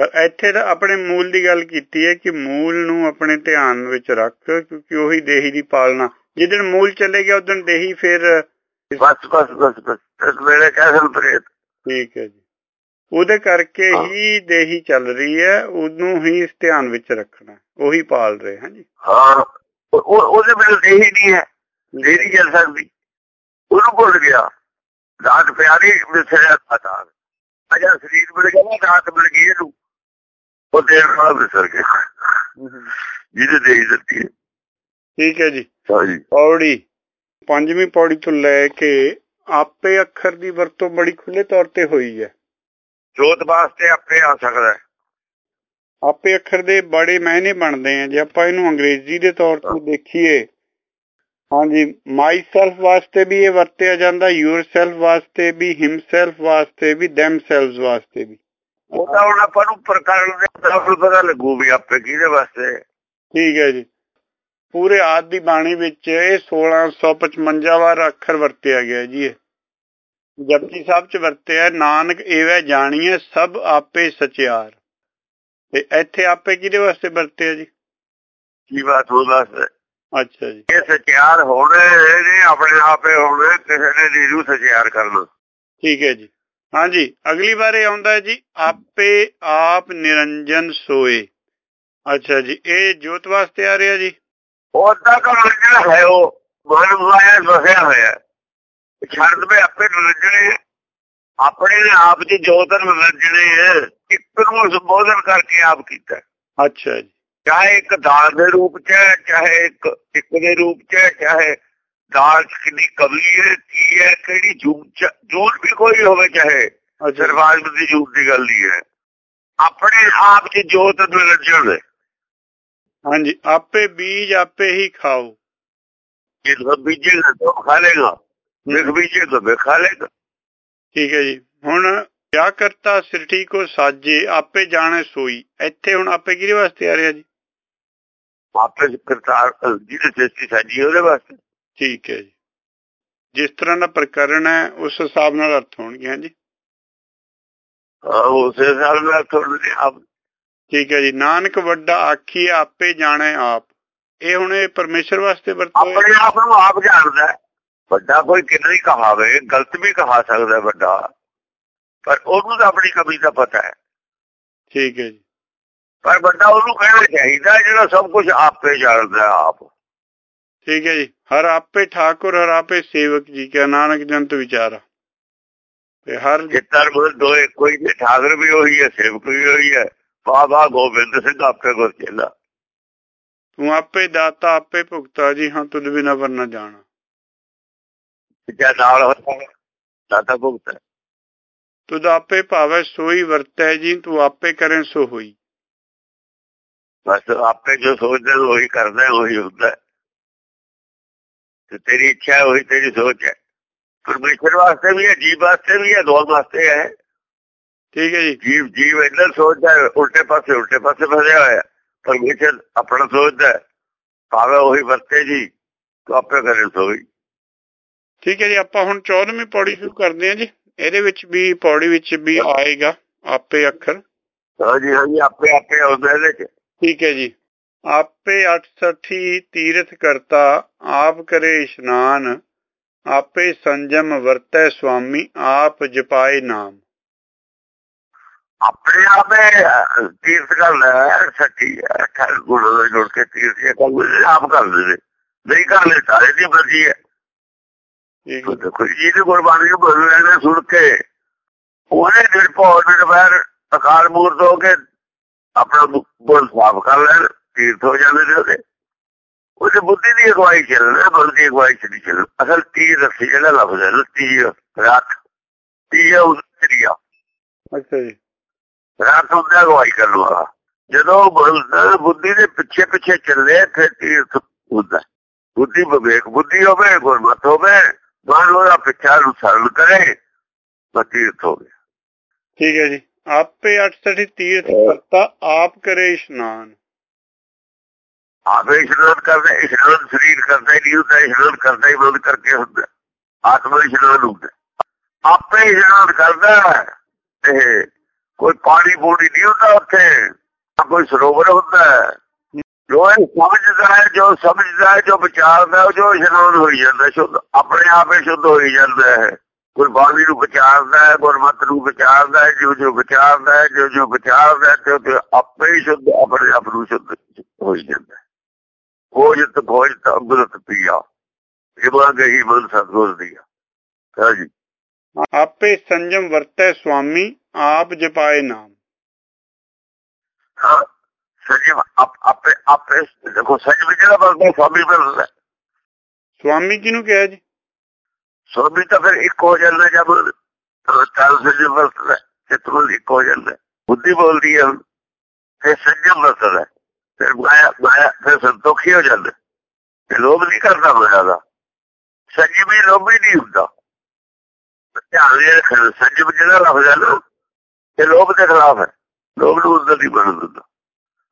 Speaker 1: ਪਰ ਇੱਥੇ ਤਾਂ ਆਪਣੇ ਮੂਲ ਦੀ ਗੱਲ ਕੀਤੀ ਹੈ ਕਿ ਮੂਲ ਨੂੰ ਆਪਣੇ ਧਿਆਨ ਵਿੱਚ ਰੱਖ ਕਿਉਂਕਿ ਉਹੀ ਦੇਹੀ ਦੀ ਪਾਲਣਾ। ਜਿੱਦਣ ਮੂਲ ਚਲੇ ਗਿਆ ਉਦੋਂ ਦੇਹੀ ਫਿਰ
Speaker 2: ਬਸ ਬਸ ਬਸ ਬਸ ਮੇਰੇ ਕਹਿਣ ਪ੍ਰੇਤ।
Speaker 1: ਠੀਕ ਹੈ ਜੀ। ਉਹਦੇ ਕਰਕੇ ਹੀ। ਦੇਹੀ ਚੱਲ ਰਹੀ ਹੈ ਉਹਨੂੰ ਹੀ ਇਸ ਧਿਆਨ ਵਿੱਚ ਰੱਖਣਾ ਉਹੀ ਪਾਲ ਰਹੇ ਹਾਂ ਜੀ।
Speaker 2: ਹਾਂ ਉਹ ਉਹਦੇ ਬਿਲ ਦੇਹੀ ਨਹੀਂ ਹੈ। ਦੇਹੀ ਚੱਲ ਸਕਦੀ। ਉਹਨੂੰ ਭੁੱਲ ਗਿਆ। ਰਾਤ ਪਿਆਰੀ ਵਿਸਰਿਆ ਪਤਾ ਅਜਾ ਸਰੀਰ ਮਿਲ ਗਿਆ ਰਾਤ ਮਿਲ ਗਈ ਇਹਨੂੰ। ਉਹ ਨਾਲ ਵਿਸਰ ਗਿਆ। ਜਿਹਦੇ ਦੇਹੀ ਦਿੱਤੀ
Speaker 1: ਠੀਕ ਹੈ ਜੀ।
Speaker 2: ਹਾਂਜੀ।
Speaker 1: ਪੌੜੀ ਪੰਜਵੀਂ ਪੌੜੀ ਤੋਂ ਲੈ ਕੇ ਆਪੇ ਅੱਖਰ ਦੀ ਵਰਤੋਂ ਬੜੀ ਖੁੱਲੇ ਤੌਰ ਤੇ ਹੋਈ ਹੈ।
Speaker 2: ਜੋਤ ਵਾਸਤੇ ਆਪੇ ਆ ਸਕਦਾ
Speaker 1: ਆਪੇ ਅੱਖਰ ਦੇ ਬੜੇ ਮਾਇਨੇ ਬਣਦੇ ਆ। ਜੇ ਆਪਾਂ ਇਹਨੂੰ ਅੰਗਰੇਜ਼ੀ ਦੇ ਤੌਰ ਤੇ ਦੇਖੀਏ ਹਾਂਜੀ ਮਾਈ ਸੈਲਫ ਵਾਸਤੇ ਵੀ ਇਹ ਵਰਤਿਆ ਜਾਂਦਾ ਯੂਰ ਸੈਲਫ ਵਾਸਤੇ ਵੀ ਹਿਮ ਸੈਲਫ ਵਾਸਤੇ ਵੀ them ਸੈਲਫਸ ਵਾਸਤੇ ਵੀ।
Speaker 2: ਉਹ ਤਾਂ ਹੁਣ ਆਪਾਂ ਨੂੰ ਪ੍ਰਕਰਨ ਦੇ ਤੌਰ ਪਤਾ ਲੱਗੂ ਵੀ ਆਪੇ ਕਿਹਦੇ ਵਾਸਤੇ।
Speaker 1: ਠੀਕ ਹੈ ਜੀ। ਪੂਰੇ ਆਦ ਦੀ ਬਾਣੀ ਵਿੱਚ ਇਹ 1655 ਵਾਰ ਅੱਖਰ ਵਰਤਿਆ ਗਿਆ ਜੀ ਜਪਜੀ ਸਾਹਿਬ ਚ ਵਰਤਿਆ ਨਾਨਕ ਏਵੇਂ ਜਾਣੀਏ ਸਭ ਆਪੇ ਸਚਿਆਰ। ਤੇ ਇੱਥੇ ਆਪੇ ਕਿਹਦੇ ਵਾਸਤੇ ਵਰਤਿਆ ਜੀ?
Speaker 2: ਕੀ ਬਾਤ ਹੋ ਵਾਸਤੇ
Speaker 1: ਅੱਛਾ ਜੀ।
Speaker 2: ਇਹ ਸਚਿਆਰ ਹੋਣੇ ਨੇ ਆਪਣੇ ਆਪੇ ਹੋਣੇ ਕਿਸੇ ਨੇ ਨੀਰੂ ਸਚਿਆਰ ਕਰਨਾ।
Speaker 1: ਠੀਕ ਹੈ ਜੀ। ਹਾਂਜੀ ਅਗਲੀ ਵਾਰ ਇਹ ਆਉਂਦਾ ਹੈ ਜੀ ਆਪੇ ਆਪ ਨਿਰੰਜਨ ਸੋਏ। ਅੱਛਾ ਜੀ ਇਹ ਜੋਤ ਵਾਸਤੇ ਆ ਰਿਹਾ ਜੀ?
Speaker 2: ਉਹਦਾ ਕੰਮ ਜਿਹੜਾ ਹੈ ਉਹ ਮਨ ਮਾਇਆ ਵਸਿਆ ਹੋਇਆ ਛੱਡ ਦੇ ਆਪੇ ਨਿਰੰਜਣੇ ਆਪਣੇ ਆਪ ਦੀ ਜੋਤ ਨਿਰੰਜਣੇ ਇੱਕ ਨੂੰ ਸੰਬੋਧਨ ਕਰਕੇ ਆਪ ਕੀਤਾ
Speaker 1: ਅੱਛਾ ਜੀ।
Speaker 2: ਚਾਹੇ ਇੱਕ ਦਾਲ ਦੇ ਰੂਪ ਚ ਚਾਹੇ ਇੱਕ ਇੱਕ ਦੇ ਰੂਪ ਚ ਚਾਹੇ ਦਾਲ ਚ ਕਿੰਨੀ ਕਵੀ ਹੈ ਕੀ ਹੈ ਕਿਹੜੀ ਜੂਨ ਜੂਨ ਵੀ ਕੋਈ ਹੋਵੇ ਚਾਹੇ
Speaker 1: ਅੱਛਾ
Speaker 2: ਸਰਵਾਜ ਦੀ ਜੂਨ ਦੀ ਗੱਲ ਨਹੀਂ ਹੈ ਆਪਣੇ ਆਪ ਚ ਜੋਤ ਨਿਰੰਜਣ
Speaker 1: ਹਾਂਜੀ ਆਪੇ ਬੀਜ ਆਪੇ ਹੀ ਖਾਓ
Speaker 2: ਜੇ ਬੀਜੇਗਾ ਤਾਂ ਖਾ ਲੇਗਾ ਜੇ ਬੀਜੇਗਾ ਤਾਂ ਖਾ ਲੇਗਾ
Speaker 1: ਠੀਕ ਹੈ ਜੀ ਹੁਣ ਕਿਆ ਕਰਤਾ ਸਿਰਠੀ ਕੋ ਸਾਜੇ ਆਪੇ ਜਾਣੇ ਸੋਈ ਇੱਥੇ ਹੁਣ ਆਪੇ ਕਿਹਦੇ ਵਾਸਤੇ ਆ ਰਿਹਾ ਜੀ
Speaker 2: ਆਪੇ ਕਰਤਾਰ ਜਿਹਦੇ ਸ੍ਰਿਸ਼ਟੀ ਸਾਜੀ ਉਹਦੇ ਵਾਸਤੇ
Speaker 1: ਠੀਕ ਹੈ ਜੀ। ਜਿਸ ਤਰ੍ਹਾਂ ਦਾ ਪ੍ਰਕਰਨ ਹੈ ਉਸ ਹਿਸਾਬ ਨਾਲ ਅਰਥ ਹੋਣਗੇ ਹਾਂਜੀ
Speaker 2: ਹਾਂ ਉਸੇ ਹਿਸਾਬ ਨਾਲ ਤੁਹਾਨੂੰ ਆਪ
Speaker 1: ਠੀਕ ਹੈ ਜੀ। ਨਾਨਕ ਵੱਡਾ ਆਖੀ ਆਪੇ ਜਾਣੇ ਆਪ। ਇਹ ਹੁਣ ਇਹ ਪਰਮੇਸ਼ਰ ਵਾਸਤੇ ਵਰਤੋਂ ਹੈ?
Speaker 2: ਆਪਣੇ ਆਪ ਨੂੰ ਆਪ ਜਾਣਦਾ। ਵੱਡਾ ਕੋਈ ਕਿੰਨਾ ਹੀ ਕਹਾਵੇ ਗਲਤ ਵੀ ਕਹਾ ਸਕਦਾ ਹੈ ਵੱਡਾ। ਪਰ ਉਹਨੂੰ ਤਾਂ ਆਪਣੀ ਕਮੀ ਦਾ ਪਤਾ ਹੈ।
Speaker 1: ਠੀਕ ਹੈ ਜੀ।
Speaker 2: ਪਰ ਵੱਡਾ ਉਹਨੂੰ ਕਹਿਣਾ ਚਾਹੀਦਾ ਜਿਹੜਾ ਸਭ ਕੁਝ ਆਪੇ ਜਾਣਦਾ ਆਪ।
Speaker 1: ਠੀਕ ਹੈ ਜੀ। ਹਰ ਆਪੇ ਠਾਕੁਰ ਹਰ ਆਪੇ ਸੇਵਕ ਜੀ ਕਾ ਨਾਨਕ ਜੰਤ ਵਿਚਾਰਾ। ਤੇ ਹਰ
Speaker 2: ਜਿੱਤਰ ਮੁਰ ਦੋਏ ਕੋਈ ਨਹੀਂ ਠਾਕਰ ਵੀ ਉਹੀ ਹੈ ਸੇਵਕ ਵੀ ਉਹੀ ਹੈ। ਬਾਬਾ ਗੋਬਿੰਦ ਸਿੰਘ ਆਪੇ ਗੁਰ ਚੇਲਾ।
Speaker 1: ਤੂੰ ਆਪੇ ਦਾਤਾ ਆਪੇ ਭੁਗਤਾ ਜੀ ਹਾਂ ਤੁਧ ਬਿਨਾ ਵਰਨਾ ਜਾਣਾ।
Speaker 2: ਜੇ ਨਾਲ ਹੋਤਾ ਹੈ ਦਾਤਾ ਭੁਗਤ।
Speaker 1: ਤੁਧ ਆਪੇ ਭਾਵੈ ਸੋਈ ਵਰਤੈ ਜੀ ਤੂੰ ਆਪੇ ਕਰੇ ਸੋ ਹੋਈ।
Speaker 2: ਬਸ ਆਪੇ ਜੋ ਸੋਚਦਾ ਉਹੀ ਕਰਦਾ ਉਹੀ ਹੁੰਦਾ। ਤੇ ਤੇਰੀ ਇੱਛਾ ਹੈ, ਉਹੀ ਤੇਰੀ ਸੋਚ ਹੈ। ਪਰਮੇਸ਼ਰ ਵਾਸਤੇ ਵੀ ਹੈ ਜੀਵ ਵਾਸਤੇ ਵੀ ਹੈ ਦੋਵਾਂ ਵਾਸਤੇ ਹੈ।
Speaker 1: ਠੀਕ ਹੈ ਜੀ।
Speaker 2: ਜੀਵ ਜੀਵ ਇੰਦਰ ਸੋਚਦਾ ਹੈ, ਉਲਟੇ ਪਾਸੇ ਉਲਟੇ ਪਾਸੇ ਫਸਿਆ ਹੋਇਆ ਹੈ। ਪਰਮੇਸ਼ਰ ਆਪਣਾ ਸੋਚਦਾ ਹੈ, ਭਾਵੇਂ ਉਹੀ ਵਰਤੇ ਜੀ ਤੂੰ ਆਪੇ ਕਰੇ ਸੋਈ
Speaker 1: ਠੀਕ ਹੈ ਜੀ ਆਪਾਂ ਹੁਣ 14ਵੀਂ ਪੌੜੀ ਸ਼ੁਰੂ ਕਰਦੇ ਹਾਂ ਜੀ। ਇਹਦੇ ਵਿੱਚ ਵੀ ਪੌੜੀ ਵਿੱਚ ਵੀ ਆਏਗਾ ਆਪੇ ਅੱਖਰ।
Speaker 2: ਹਾਂਜੀ ਹਾਂਜੀ ਆਪੇ ਆਪੇ ਆਉਂਦਾ ਇਹਦੇ ਚ।
Speaker 1: ਠੀਕ ਹੈ ਜੀ। ਆਪੇ 68 ਤੀਰਥ ਕਰਤਾ ਆਪ ਕਰੇ ਇਸ਼ਨਾਨ ਆਪੇ ਸੰਜਮ ਵਰਤੈ ਸੁਆਮੀ ਆਪ ਜਪਾਏ ਨਾਮ।
Speaker 2: ਆਪਣੇ ਆਪੇ ਤੀਰਥ ਕਰ ਲੈ ਸੱਚੀ ਹੈ ਠਰ ਗੁਰੂ ਨਾਲ ਜੁੜ ਕੇ ਤੀਰਥ ਇਹ ਕੰਮ ਆਪ ਕਰਦੇ ਨੇ ਨਹੀਂ ਕਰ ਲੈ ਸਾਰੇ ਦੀ ਮਰਜ਼ੀ ਹੈ।
Speaker 1: ਠੀਕ ਹੈ
Speaker 2: ਦੇਖੋ ਜੀ ਦੀ ਗੁਰਬਾਣੀ ਨੂੰ ਬੋਲ ਲੈਣੇ ਸੁਣ ਕੇ ਉਹਨੇ ਨਿਰਭਉ ਨਿਰਵੈਰ ਅਕਾਲ ਮੂਰਤ ਹੋ ਕੇ ਆਪਣਾ ਬੋਲ ਸਾਫ਼ ਕਰ ਲੈਣ। ਤੀਰਥ ਹੋ ਜਾਂਦੇ ਨੇ ਉਹਦੇ ਉਹਦੇ ਬੁੱਧੀ ਦੀ ਅਗਵਾਈ ਚੱਲਣਾ ਦੀ ਅਗਵਾਈ ਚ ਨਹੀਂ ਚੱਲਣਾ ਅਸਲ ਤੀਰ ਰੱਖੀ ਜਿਹੜਾ ਲਫ਼ਜ਼ ਹੈ ਤੀਰ ਰੱਖ ਤੀਰ ਉਤਰੀਆ
Speaker 1: ਅੱਛਾ ਜੀ
Speaker 2: ਰਾਤ ਨੂੰ ਦਾ ਅਗਵਾਈ ਕਰਨ ਵਾਲਾ ਜਦੋਂ ਬੁੱਧੀ ਦੇ ਪਿੱਛੇ ਪਿੱਛੇ ਚੱਲੇ ਫਿਰ ਤੀਰਥ ਹੁੰਦਾ ਬੁੱਧੀ ਵਿਵੇਕ ਬੁੱਧੀ ਹੋਵੇ ਗੁਰਮਤ ਹੋਵੇ ਮਨ ਉਹਦਾ ਪਿੱਛਾ ਨੂੰ ਸਰਲ ਕਰੇ ਤੀਰਥ ਹੋਵੇ
Speaker 1: ਠੀਕ ਹੈ ਜੀ ਆਪੇ 68 ਤੀਰਥ ਕਰਤਾ ਆਪ ਕਰੇ ਇਸ਼ਨਾਨ
Speaker 2: ਆਪੇ ਇਸ਼ਨਾਨ ਕਰਦਾ ਇਸ਼ਨਾਨ ਸਰੀਰ ਕਰਦਾ ਹੀ ਨਹੀਂ ਹੁੰਦਾ ਇਸ਼ਨਾਨ ਕਰਦਾ ਹੀ ਬੰਦ ਕਰਕੇ ਹੁੰਦਾ। ਆਤਮਾ ਇਸ਼ਨਾਨ ਹੁੰਦਾ ਆਪੇ ਇਸ਼ਨਾਨ ਕਰਦਾ ਹੈ। ਕੋਈ ਪਾਣੀ ਪੂਣੀ ਨਹੀਂ ਹੁੰਦਾ ਉੱਥੇ ਕੋਈ ਸਰੋਵਰ ਹੁੰਦਾ ਜੋ ਇਹ ਸਮਝਦਾ ਹੈ, ਜੋ ਸਮਝਦਾ ਹੈ, ਜੋ ਵਿਚਾਰਦਾ ਹੈ, ਜੋ ਇਸ਼ਨਾਨ ਹੋਈ ਜਾਂਦਾ ਸ਼ੁੱਧ, ਆਪਣੇ ਆਪ ਹੀ ਸ਼ੁੱਧ ਹੋਈ ਜਾਂਦਾ ਹੈ। ਕੋਈ ਬਾਣੀ ਨੂੰ ਵਿਚਾਰਦਾ ਹੈ, ਗੁਰਮਤ ਨੂੰ ਵਿਚਾਰਦਾ ਹੈ ਜੋ ਜੋ ਵਿਚਾਰਦਾ ਹੈ ਜੋ ਜੋ ਵਿਚਾਰਦਾ ਤੇ ਉਹ ਆਪੇ ਸ਼ੁੱਧ, ਆਪਣੇ ਆਪ ਨੂੰ ਸ਼ੁੱਧ ਹੋਈ ਜਾਂਦਾ ਖੋਜਤ ਖੋਜਤ ਅੰਮ੍ਰਿਤ ਪੀਆ। ਇਹ ਬਾ ਗਈ ਮਨ ਸਤਗੁਰ ਦੀਆ ਹਾਂਜੀ
Speaker 1: ਆਪੇ ਸੰਜਮ ਵਰਤੈ ਸੁਆਮੀ ਆਪ ਜਪਾਏ ਨਾਮ।
Speaker 2: ਹਾਂ ਸੰਜਮ ਆਪ- ਆਪੇ ਦੇਖੋ ਸੰਜਮ ਜਿਹੜਾ ਬਲਦਾ ਸਵਾਮੀ ਬਲਦਾ
Speaker 1: ਸੁਆਮੀ ਕਿਹਨੂੰ ਕਿਹਾ ਜੀ?
Speaker 2: ਸਵਾਮੀ ਤਾਂ ਫਿਰ ਇੱਕ ਹੋ ਜਾਂਦਾ ਜਦ ਚਾਲ ਸੰਜਮ ਵਰਤਦਾ ਚਿਤਮਲ ਇੱਕ ਹੋ ਜਾਂਦਾ ਬੁੱਧੀ ਬੋਲਦੀ ਹੈ ਫਿਰ ਸੰਜਮ ਵਰਤਦਾ ਫਿਰ ਮਾਇਆ ਮਾਇਆ ਫਿਰ ਸੰਤੋਖੀ ਹੋ ਜਾਂਦਾ। ਤੇ ਲੋਭ ਨਹੀਂ ਕਰਦਾ ਮਾਇਆ ਦਾ। ਸੰਜਮੀ ਲੋਭੀ ਨਹੀਂ ਹੁੰਦਾ। ਧਿਆਨ ਦੇ ਰੱਖਣਾ। ਸੰਜਮ ਜਿਹੜਾ ਲਫ਼ਜ਼ ਹੈ ਨਾ, ਇਹ ਲੋਭ ਦੇ ਖਿਲਾਫ ਹੈ। ਲੋਭ ਨੂੰ ਅੰਦਰ ਨਹੀਂ ਬਣਨ ਦਿੰਦਾ।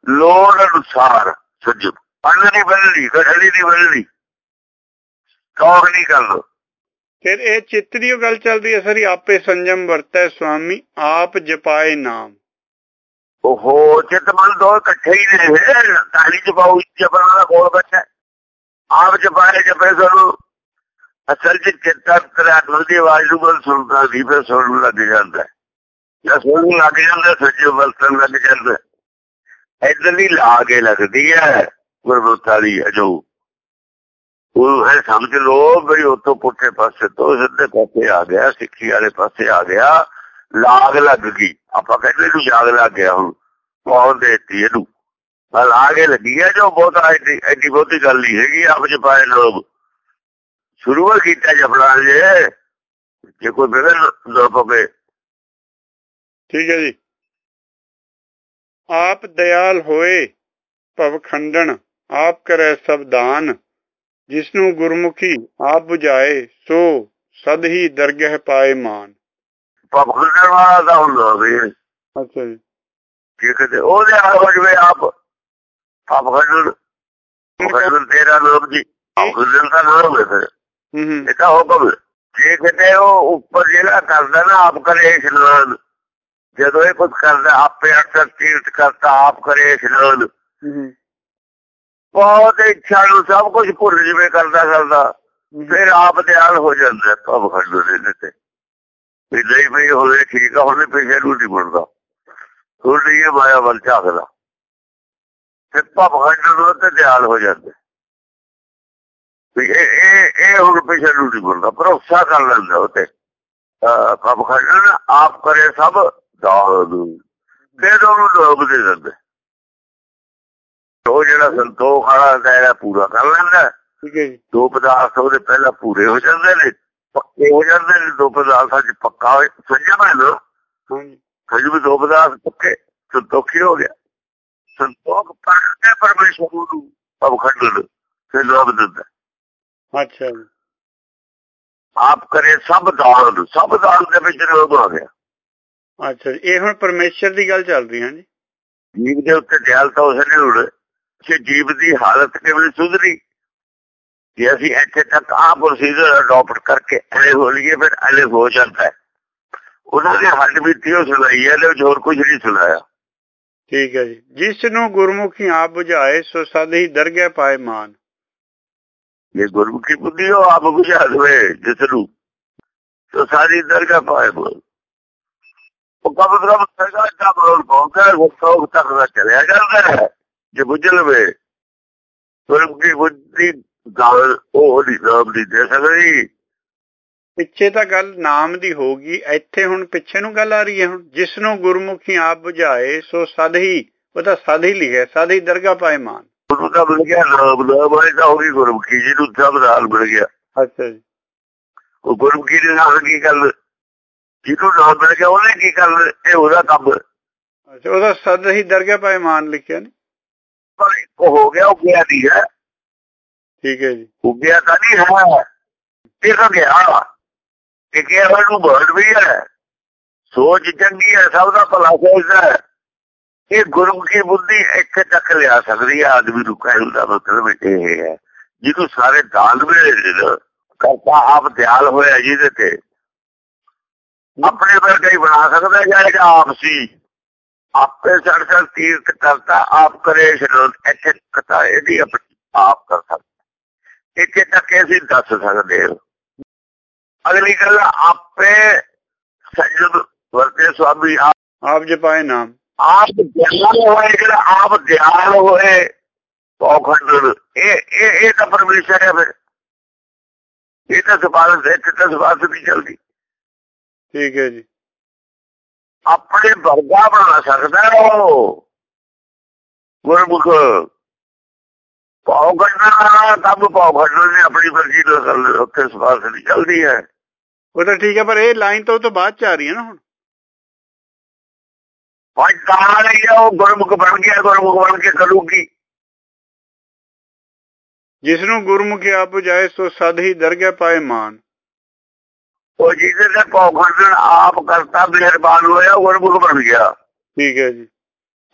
Speaker 2: ਲੋੜ ਅਨੁਸਾਰ ਸੰਜਮ ਅੰਨ ਨਹੀਂ ਬਣਨੀ ਕਠੜੀ ਨਹੀਂ ਬਣਨੀ ਕੌਖ ਨਹੀਂ ਕਰਨਾ
Speaker 1: ਫਿਰ ਇਹ ਚਿੱਤ ਦੀ ਗੱਲ ਚੱਲਦੀ ਹੈ, ਸਰੀ ਆਪੇ ਸੰਜਮ ਵਰਤੈ ਸੁਆਮੀ ਆਪ ਜਪਾਏ ਨਾਮ।
Speaker 2: ਉਹ ਚਿੱਤ ਮਨ ਦੋ ਇਕੱਠੇ ਹੀ ਨੇ ਤਾਲੀ ਚ ਜਪਣਾ ਦਾ ਕੋਲ ਬੱਚਾ ਆਪ ਜਪਾਏ, ਜਪੇ ਸਾਨੂੰ। ਅਸਲ ਚ ਚਿੱਤਾ ਤਰਾਤਮਾ ਦੀ ਆਵਾਜ਼ ਨੂੰ ਬਲ ਸੁਣਦਾ ਸੀ, ਫਿਰ ਸੁਣਨ ਲੱਗ ਜਾਂਦਾ। ਹੈ। ਜਾਂ ਸੁਣਨ ਲੱਗ ਜਾਂਦਾ ਸੱਚੇ ਵਰਤਨ ਲੱਗ ਜਾਂਦਾ। ਇਧਰਲੀ ਲਾ ਕੇ ਲੱਗਦੀ ਹੈ ਗੁਰਮੁਖ ਵਾਲੀ ਹੈ ਜੋ ਉਹ ਹੈ ਸਮਝ ਲੋ ਬਈ ਉਤੋਂ ਪੁੱਠੇ ਪਾਸੇ ਤੋਂ ਸਿੱਧੇ ਪਾਸੇ ਆ ਗਿਆ, ਸਿੱਖੀ ਵਾਲੇ ਪਾਸੇ ਆ ਗਿਆ। ਲਾਗ ਲੱਗ ਗਈ। ਆਪਾਂ ਕਹਿੰਦੇ ਨੂੰ ਜਾਗ ਲੱਗ ਗਿਆ ਹੁਣ। ਕੌਣ ਦੇਤੀ ਇਹਨੂੰ? ਆ ਲਾਗੇ ਲੱਗੀ ਹੈ ਜੋ ਬਹੁਤ ਐਡੀ ਬਹੁਤੀ ਗੱਲ ਨਹੀਂ ਹੈਗੀ, ਆਪ ਚ ਪਾਏ ਲੋਕ। ਸ਼ੁਰੂ ਕੀਤਾ ਜਪਣਾ ਜੇ। ਜੇ ਕੋਈ ਬਿਗੜ ਨਾ ਪਵੇ
Speaker 1: ਠੀਕ ਹੈ ਜੀ। ਆਪ ਦਇਆਲ ਹੋਏ, ਭਵ ਖੰਡਨ ਆਪ ਕਰੈ ਸਭ ਜਿਸ ਨੂੰ ਗੁਰਮੁਖੀ ਆਪ 부ਝਾਏ ਸੋ ਸਦ ਹੀ ਦਰਗਹਿ ਪਾਏ ਮਾਨ।
Speaker 2: ਪਖੰਡਣ ਵਾਲਾ ਦਾ ਹੁੰਦਾ ਵੀ।
Speaker 1: ਅੱਛਾ ਜੀ।
Speaker 2: ਜੇ ਕਿਤੇ ਉਹਦੇ ਆ ਆਪ ਪਖੰਡਣ ਪਖੰਡਣ ਤੇਰਾ ਨਾਮ ਜੀ ਪਖੰਡਣ ਦਾ ਨਾਮ ਹੈ ਫਿਰ। ਇਹ ਤਾਂ ਹੁਕਮ। ਜੇ ਕਿਤੇ ਉਹ ਉੱਪਰ ਜਿਹੜਾ ਕਰਦਾ ਨਾ ਆਪ ਕਰੇ ਇਸ਼ਨਾਨ ਜਦੋਂ ਇਹ ਕੁਝ ਕਰਦਾ ਆਪੇ ਅਕਸਰ ਤੀਰਥ ਕਰਤਾ ਆਪ ਕਰੇ ਇਸ਼ਨਾਨ ਬਹੁਤ ਇੱਛਾ ਨੂੰ ਸਭ ਕੁਝ ਭੁੱਲ ਜਿਵੇਂ ਕਰਦਾ ਕਰਦਾ ਫਿਰ ਆਪ ਦਿਆਲ ਹੋ ਜਾਂਦਾ ਭਵ ਖੰਡ ਦੇ ਤੇ ਵੀ ਨਹੀਂ ਵੀ ਹੋਵੇ ਠੀਕ ਆ ਹੁਣ ਪਿਛੇ ਨੂੰ ਨਹੀਂ ਮੁੜਦਾ। ਨਹੀਂ ਇਹ ਮਾਇਆ ਵੱਲ ਝਾਕਦਾ। ਫਿਰ ਭਵ ਖੰਡ ਨੂੰ ਤੇ ਦਿਆਲ ਹੋ ਜਾਂਦਾ। ਵੀ ਇਹ ਇਹ ਇਹ ਹੁਣ ਪਿਛੇ ਨੂੰ ਨਹੀਂ ਮੁੜਦਾ ਭਰੋਸਾ ਕਰ ਲੈਂਦਾ ਉਤੇ ਭਵ ਖੰਡ ਆਪ ਕਰੇ ਸਭ ਦਾਨ ਫਿਰ ਉਹਨੂੰ ਲੋਕ ਦੇ ਦਿੰਦੇ। ਉਹ ਜਿਹੜਾ ਸੰਤੋਖ ਵਾਲਾ ਦਾਇਰਾ ਪੂਰਾ ਕਰ ਲੈਂਦਾ
Speaker 1: ਠੀਕ ਹੈ ਜੀ।
Speaker 2: ਦੋ ਪਦਾਰਥ ਉਹਦੇ ਪਹਿਲਾਂ ਪੂਰੇ ਹੋ ਜਾਂਦੇ ਨੇ। ਹੋ ਜਾਂਦੇ ਨੇ ਦੋ ਪਦਾਰਥਾਂ 'ਚ ਪੱਕਾ ਹੋ ਸਮਝਿਆ ਮੈਂ ਨਾ?
Speaker 1: ਹਾਂਜੀ
Speaker 2: ਵੀ ਦੋ ਪਦਾਰਥ ਪੱਕੇ ਸੰਤੋਖੀ ਹੋ ਗਿਆ। ਸੰਤੋਖ ਪੱਕੇ ਪਰਮੇਸ਼ਰ ਨੂੰ ਅਵਖੰਡ ਫਿਰ ਲੋਭ ਦਿੰਦਾ।
Speaker 1: ਅੱਛਾ
Speaker 2: ਆਪ ਕਰੇ ਸਭ ਦਾਨ ਸਭ ਦਾਨ ਦੇ ਵਿੱਚ ਲੋਭ ਆ ਗਿਆ।
Speaker 1: ਅੱਛਾ ਇਹ ਹੁਣ ਪਰਮੇਸ਼ਰ ਦੀ ਗੱਲ ਚੱਲ ਰਹੀ ਹੈ ਜੀ
Speaker 2: ਜੀਵ ਦੇ ਉੱਤੇ ਦਿਆਲਤਾ ਉਸ ਨੇ ਹੁਣ ਕਿ ਜੀਵ ਦੀ ਹਾਲਤ ਕਿਵੇਂ ਸੁਧਰੀ? ਜੇ ਅਸੀਂ ਇੱਥੇ ਤੱਕ ਆ ਪ੍ਰੋਸੀਜਰ ਅਡਾਪਟ ਕਰਕੇ ਐਲੇ ਹੋ ਲਈਏ ਫਿਰ ਐਲੇ ਹੋ ਜਾਂਦਾ ਹੈ। ਉਹਨਾਂ ਨੇ ਹੱਡ ਬੀਤੀ ਉਹ ਸੁਣਾਈ ਹੈ ਤੇ ਹੋਰ ਕੁਝ ਨਹੀਂ ਸੁਣਾਇਆ
Speaker 1: ਠੀਕ ਹੈ ਜੀ। ਜਿਸ ਨੂੰ ਗੁਰਮੁਖੀ ਆਪ 부ਝਾਏ ਸੋ ਸਦ ਹੀ ਦਰਗਹਿ ਪਾਏ ਮਾਨ।
Speaker 2: ਇਹ ਗੁਰਮੁਖੀ ਬੁੱਧੀ ਉਹ ਆਪ ਬੁਝਾ ਦੇਵੇ ਜਿਸ ਨੂੰ ਸੋ ਸਾਰੀ ਦਰਗਾਹ ਪਾਏ ਬੋਲ ਉਹ ਕਬ ਕਬ ਦਰਗਾਹ ਦਾ ਬੋਲ ਹੈ ਉਹ ਸੌਖ ਤੱਕ ਦਾ ਚਲਿਆ ਜਾਂਦਾ ਜੇ ਬੁੱਝ ਲਵੇ ਗੁਰਮੁਖੀ ਬੁੱਧੀ ਗੱਲ ਉਹ ਨਹੀਂ ਨਾਮ ਨਹੀਂ ਦੇ ਸਕਦੀ।
Speaker 1: ਪਿੱਛੇ ਤਾਂ ਗੱਲ ਨਾਮ ਦੀ ਹੋਗੀ ਇੱਥੇ ਹੁਣ ਪਿੱਛੇ ਨੂੰ ਗੱਲ ਆ ਰਹੀ ਹੈ। ਹੁਣ ਜਿਸ ਨੂੰ ਗੁਰਮੁਖੀ ਆਪ 부ਝਾਏ ਸੋ ਸਦ ਹੀ ਉਹ ਤਾਂ ਸਦ ਹੀ ਲਿਖਿਆ ਸਦ ਹੀ ਦਰਗਾਹ ਪਾਏ ਮਾਨ।
Speaker 2: ਉਹਨੂੰ ਤਾਂ ਮਿਲ ਗਿਆ ਨਾਮ ਨਾਮ ਵਾਲੀ ਤਾਂ ਹੋ ਗਈ ਗੁਰਮੁਖੀ ਜਿਹਨੂੰ ਸਭ ਨਾਲ ਮਿਲ ਗਿਆ।
Speaker 1: ਅੱਛਾ ਜੀ।
Speaker 2: ਉਹ ਗੁਰਮੁਖੀ ਦੇ ਨਾਲ ਕੀ ਗੱਲ ਜਿਹਨੂੰ ਨਾਮ ਮਿਲ ਗਿਆ ਉਹਨੇ ਕੀ ਕਰ ਇਹ ਉਹਦਾ ਕੰਮ।
Speaker 1: ਅੱਛਾ ਉਹਦਾ ਸਦ ਹੀ ਦਰਗਾਹ ਪਾਏ ਮਾਨ ਲਿਖਿਆ ਨੇ?
Speaker 2: ਪਰ ਇੱਕ ਹੋ ਗਿਆ ਉਹ ਗਿਆ ਨਹੀਂ ਹੈ।
Speaker 1: ਠੀਕ ਹੈ ਜੀ।
Speaker 2: ਉੱਗਿਆ ਤਾਂ ਨਹੀਂ ਹੈ। ਇਹ ਗਿਆ। ਇਹ ਨੂੰ ਬਰਡ ਵੀ ਹੈ। ਸੋਚ ਚੰਗੀ ਹੈ, ਸਭ ਦਾ ਭਲਾ ਸੋਚਦਾ ਹੈ। ਇਹ ਗੁਰਮੁਖੀ ਬੁੱਧੀ ਇੱਥੇ ਤੱਕ ਲਿਆ ਸਕਦੀ ਹੈ, ਆਦਮੀ ਨੂੰ ਕਹਿਣ ਦਾ ਮਤਲਬ ਇਹ ਹੈ। ਜਿਹਨੂੰ ਸਾਰੇ ਦਾਨ ਮਿਲੇ ਕਰਤਾ ਆਪ ਦਿਆਲ ਹੋਇਆ ਜਿਹਦੇ ਤੇ। ਆਪਣੇ ਵਰਗਾ ਹੀ ਬਣਾ ਸਕਦਾ ਜਾਏਗਾ ਆਪ ਸੀ। ਆਪੇ ਸੜ ਤੀਰਥ ਕਰਤਾ, ਆਪ ਕਰੇ ਸ਼ਰਤ ਇੱਥੇ ਕਥਾ ਇਹਦੀ ਆਪਣੀ ਆਪ ਕਰ ਸਕਦਾ। ਇੱਥੇ ਤੱਕ ਅਸੀਂ ਦੱਸ ਸਕਦੇ ਹਾਂ। ਅਗਲੀ ਗੱਲ ਆਪੇ ਸਜਦ ਵਰਤੇ ਸੁਆਮੀ
Speaker 1: ਆਪ ਜਪਾਏ ਨਾਮ।
Speaker 2: ਆਪ ਦਿਆਲ ਹੋਏ ਜਿਹੜਾ ਆਪ ਦਿਆਲ ਹੋਏ ਪੌਖੰਡ ਇਹ ਇਹ ਇਹ ਤਾਂ ਪਰਮੇਸ਼ਰ ਹੈ ਫਿਰ। ਇਹ ਤਾਂ ਸਵਾਲ ਦੇ ਤੇ ਤਾਂ ਸਵਾਲ ਨਹੀਂ ਚਲਦੀ।
Speaker 1: ਠੀਕ ਹੈ ਜੀ।
Speaker 2: ਆਪਣੇ ਵਰਗਾ ਬਣਾ ਸਕਦਾ ਉਹ। ਗੁਰਮੁਖ ਪਾਉ ਕੱਢਣਾ ਕੰਮ ਪਾਉ ਕੱਢਣਾ ਨੇ ਆਪਣੀ ਮਰਜ਼ੀ ਨਾਲ ਕਰ ਉੱਥੇ ਸਵਾਲ ਨਹੀਂ ਚਲਦੀ ਹੈ
Speaker 1: ਉਹ ਤਾਂ ਠੀਕ ਹੈ ਪਰ ਇਹ ਲਾਈਨ ਤਾਂ ਉਹ ਤੋਂ ਬਾਅਦ ਚ ਆ ਰਹੀ ਹੈ ਨਾ ਹੁਣ।
Speaker 2: ਭਾਈ ਤਾਂ ਲਈ ਉਹ ਗੁਰਮੁਖ ਬਣ ਗਿਆ ਗੁਰਮੁਖ ਬਣ ਕੇ ਕਰੂਗੀ
Speaker 1: ਜਿਸ ਨੂੰ ਗੁਰਮੁਖੀ ਆਪ 부ਝਾਏ ਸੋ ਸਦ ਹੀ ਦਰਗਹਿ ਪਾਏ ਮਾਨ
Speaker 2: ਉਹ ਜਿਹਦੇ ਤੇ ਪੌਖੰਡਣ ਆਪ ਕਰਤਾ ਮਿਹਰਬਾਨ ਹੋਇਆ ਉਹ ਗੁਰਮੁਖ ਬਣ ਗਿਆ
Speaker 1: ਠੀਕ ਹੈ ਜੀ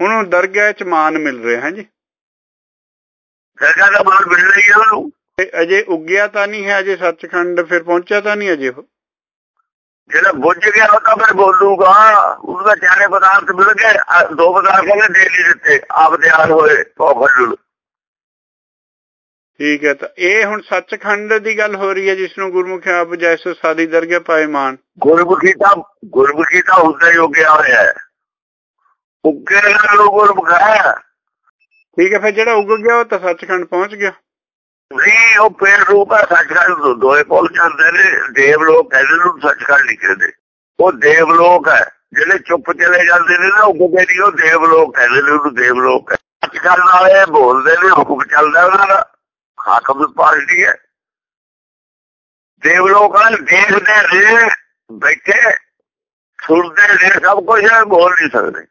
Speaker 1: ਹੁਣ ਉਹ ਦਰਗਹਿ ਚ ਮਾਨ ਮਿਲ ਰਿਹਾ ਹੈ ਜੀ
Speaker 2: ਸਰਕਾਰ ਦਾ ਮਿਲ ਰਹੀ ਹੈ ਉਹਨੂੰ।
Speaker 1: ਤੇ ਅਜੇ ਉੱਗਿਆ ਤਾਂ ਨਹੀਂ ਹੈ ਅਜੇ ਸੱਚਖੰਡ ਫਿਰ ਪਹੁੰਚਿਆ ਤਾਂ ਨਹੀਂ ਅਜੇ ਉਹ?
Speaker 2: ਜਿਹੜਾ ਬੁੱਝ ਗਿਆ ਉਹ ਤਾਂ ਫਿਰ ਬੋਲੂਗਾ। ਉਹਦਾ ਚਾਰੇ ਪਦਾਰਥ ਮਿਲ ਗਏ ਦੋ ਪਦਾਰਥ ਨੇ ਦੇ ਨਹੀਂ ਦਿੱਤੇ ਆਪ ਦੇ ਆਲ ਹੋਏ ਪੌਖੰਡਣ
Speaker 1: ਠੀਕ ਹੈ ਤਾਂ ਇਹ ਹੁਣ ਸੱਚਖੰਡ ਦੀ ਗੱਲ ਹੋ ਰਹੀ ਹੈ ਜਿਸ ਨੂੰ ਗੁਰਮੁਖੀ ਆਪ 부ਝਾਏ ਸੋ ਸਾਦੀ ਦਰਗਹਿ ਪਾਏ ਮਾਨ
Speaker 2: ਗੁਰਮੁਖੀ ਤਾਂ ਗੁਰਮੁਖੀ ਤਾਂ ਹੁੰਦਾ ਹੀ ਉੱਗਿਆ ਹੋਇਆ ਹੈ। ਉੱਗੇ ਨੂੰ ਗੁਰਮੁਖ ਹੈ।
Speaker 1: ਠੀਕ ਹੈ, ਫਿਰ ਜਿਹੜਾ ਉੱਗ ਗਿਆ, ਉਹ ਤਾਂ ਸੱਚਖੰਡ ਪਹੁੰਚ ਗਿਆ।
Speaker 2: ਨਹੀਂ, ਉਹ ਪੇੜ ਰੂਪ ਹੈ ਸੱਚਖੰਡ ਤੋਂ ਦੋਏ ਪੁੱਲ ਜਾਂਦੇ ਨੇ, ਦੇਵ ਲੋਕ ਕਹਿੰਦੇ ਨੂੰ ਸੱਚਖੰਡ ਨਹੀਂ ਕਹਿੰਦੇ। ਉਹ ਦੇਵ ਲੋਕ ਹੈ, ਜਿਹੜੇ ਚੁੱਪ ਚਲੇ ਜਾਂਦੇ ਨੇ ਨਾ ਉੱਗਦੇ ਨਹੀਂ, ਉਹ ਦੇਵ ਲੋਕ ਕਹਿੰਦੇ ਨੇ, ਉਹਨੂੰ ਦੇਵ ਲੋਕ ਹੈ। ਸੱਚਖੰਡ ਵਾਲੇ ਬੋਲਦੇ ਨੇ, ਹੁਕਮ ਚੱਲਦਾ ਉਹਨਾਂ ਦਾ, ਹਾਕਮ ਪਾਰਟੀ ਹੈ। ਦੇਵ ਲੋਕ ਹਨ ਦੇਖਦੇ ਨੇ, ਬੈਠੇ, ਸੁਣਦੇ ਨੇ, ਸਭ ਕੁਝ ਬੋਲ ਨਹੀਂ ਸਕਦੇ।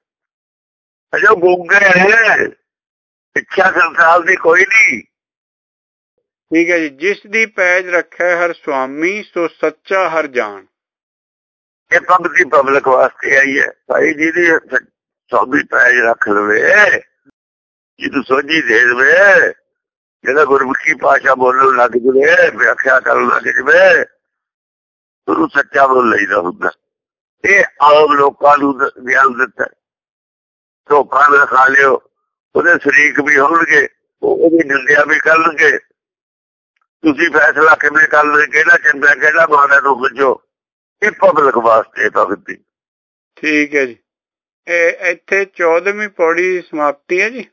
Speaker 2: ਅਜੋ ਗੁੰਗੇ ਨੇ ਇੱਛਾ ਸੰਸਾਰ ਦੀ ਕੋਈ ਨਹੀਂ।
Speaker 1: ਠੀਕ ਹੈ ਜੀ ਜਿਸ ਦੀ ਪੈਜ ਰੱਖੈ ਹਰ ਸੁਆਮੀ ਸੋ ਸੱਚਾ ਹਰ ਜਾਣ।
Speaker 2: ਇਹ ਪਬਲਿਕ ਪਬਲਿਕ ਵਾਸਤੇ ਆਈ ਹੈ। ਭਾਈ ਜੀ ਦੀ ਸੌਦੀ ਪੈਜ ਰੱਖ ਲਵੇ ਜਿਹਨੂੰ ਸੋਝੀ ਦੇ ਦੇਵੇ ਜਿਹੜਾ ਗੁਰਮੁਖੀ ਭਾਸ਼ਾ ਬੋਲਣ ਲੱਗ ਜਵੇ ਵਿਆਖਿਆ ਕਰਨ ਲੱਗ ਜਵੇ ਉਹਨੂੰ ਸੱਚਾ ਬੋਲ ਲਈਦਾ ਹੁੰਦਾ। ਇਹ ਆਮ ਲੋਕਾਂ ਨੂੰ ਗਿਆਨ ਦਿੱਤਾ। ਧੋਖਾ ਨਾ ਖਾ ਲਿਓ। ਉਹਦੇ ਸ਼ਰੀਕ ਵੀ ਹੋਣਗੇ, ਉਹ ਉਹਦੀ ਨਿੰਦਿਆ ਵੀ ਕਰਨਗੇ। ਤੁਸੀਂ ਫੈਸਲਾ ਕਿਵੇਂ ਕਰਨਾ ਕਿਹੜਾ ਚੰਗਾ, ਕਿਹੜਾ ਮਾੜਾ ਨੂੰ ਬੁੱਝੋ ਇਹ ਪਬਲਿਕ ਵਾਸਤੇ ਭਗਤੀ
Speaker 1: ਠੀਕ ਹੈ ਜੀ। ਇਹ ਇੱਥੇ 14ਵੀਂ ਪੌੜੀ ਸਮਾਪਤੀ ਹੈ ਜੀ।